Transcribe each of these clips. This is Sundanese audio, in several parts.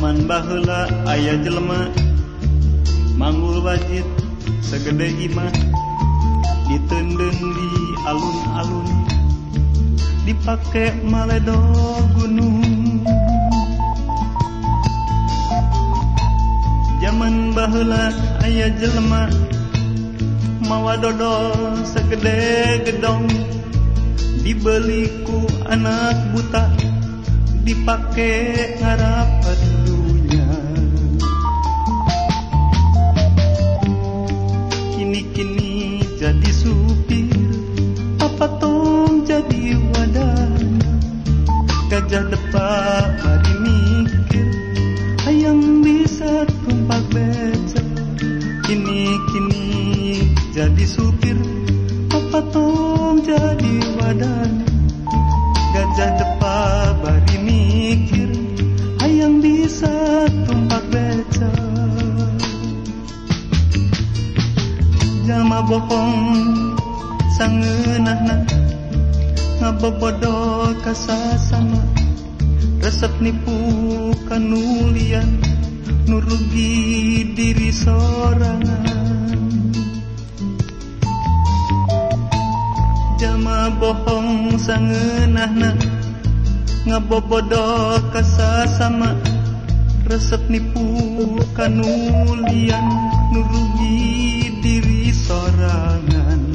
zaman bahla ayah jelma manggul wajib segede imah Ditenden di alun-alun. Dipakai maledo gunung. Zaman bahla ayah jelma mawa dodol segede gedong. Dibeliku anak buta. Dipakai ngarapet jadi supir apa tong jadi wadana gajah depan bari mikir ayam bisa tumpak beca. Jama bohong sangeunahna ngabobodo kasasama. Resep nipu kanulian nurugi diri sorangan jama bohong sangenahna. Ngabobodo kasasama. Resep nipu kanulian nurugi diri sorangan.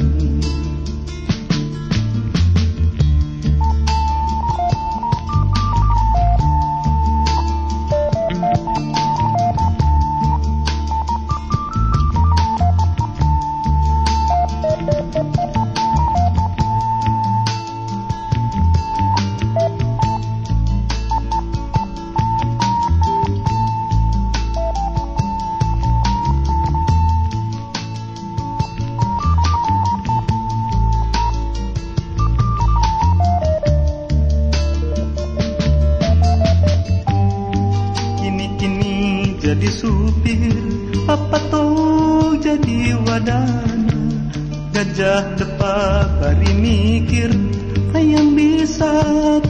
Jadi supir Apa tuh jadi wadana. Gajah depan bari mikir Ayam bisa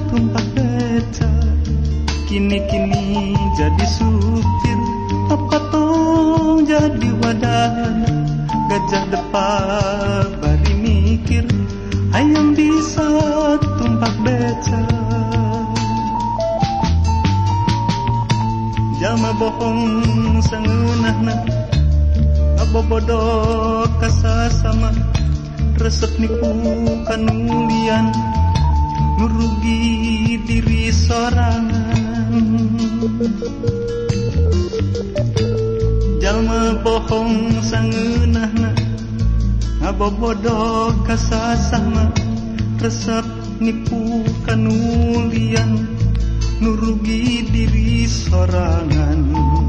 tumpak beca. Kini-kini jadi supir Apa tuh jadi wadana. Gajah depan bari mikir Ayam bisa bohong sangunahna ngabobodo kasasama resep niku kanulian nurugi diri sorangan. Jalma bohong sangunahna ngabobodo kasasama resep nipu kanulian nurugi diri sorangan